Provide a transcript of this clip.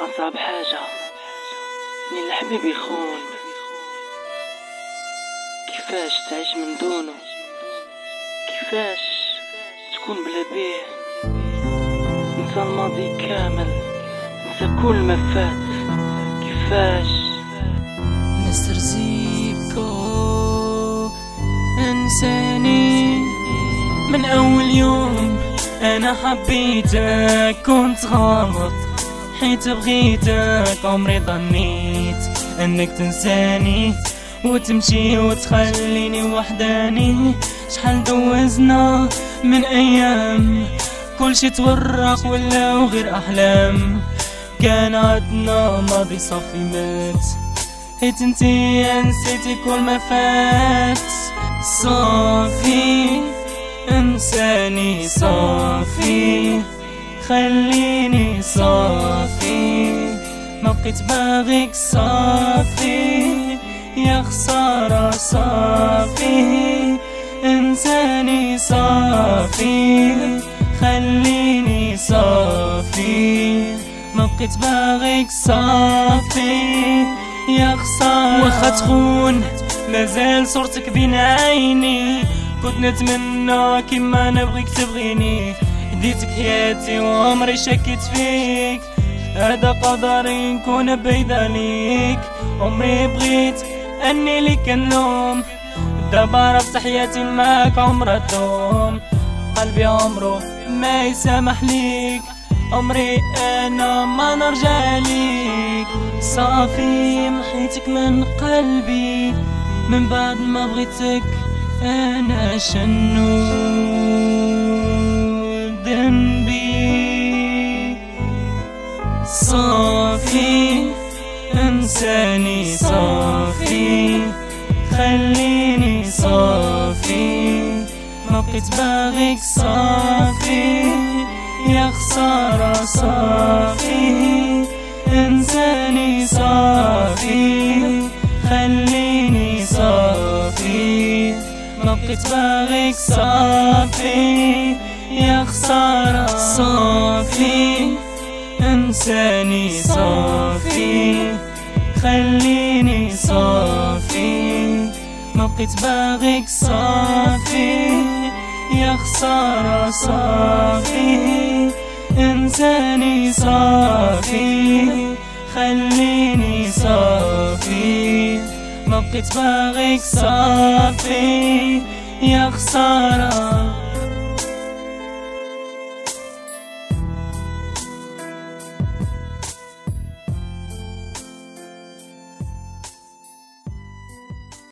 أصعب حاجة إن الحبيب يخون كيفاش تعيش من دونه؟ كيفاش تكون بلا بيه؟ نسى الماضي كامل نسى كل ما فات. كيفاش مستر زيكو؟ إنساني من أول يوم أنا حبيتك كنت غلط حيت بغيتك عمري ظنيت أنك تنساني وتمشي وتخليني وحداني. شحال دوزنا من أيام؟ كل شي تورق ولا غير أحلام. كان عدنا ماضي صافي مات. حيت انتي نسيتي كل ما فات. صافي انساني صافي. خليني صافي. ما بقيت باغيك صافي. يا خسارة صافي. انساني صافي. خليني صافي. ما بقيت باغيك صافي. يا خسارة. واخا تخون مازال صورتك بين عيني. كنت نتمنى كيما نبغيك تبغيني. ديتك حياتي وعمري شكيت فيك. هذا قدري نكون بعيد عليك عمري بغيت أني لك النوم دابا عرفت حياتي معاك عمرها دوم قلبي عمره ما يسامح ليك. عمري أنا ما نرجع ليك. صافي محيتك من قلبي. من بعد ما بغيتك أنا شنو؟ انساني صافي. خليني صافي. ما بقيت باغيك صافي. يا خسارة صافي. انساني صافي. خليني صافي. ما بقيت باغيك صافي. يا خسارة صافي. انساني صافي. خليني صافي. ما بقيت باغيك صافي. يا خسارة صافي. انساني صافي. خليني صافي. ما بقيت باغيك صافي. يا خسارة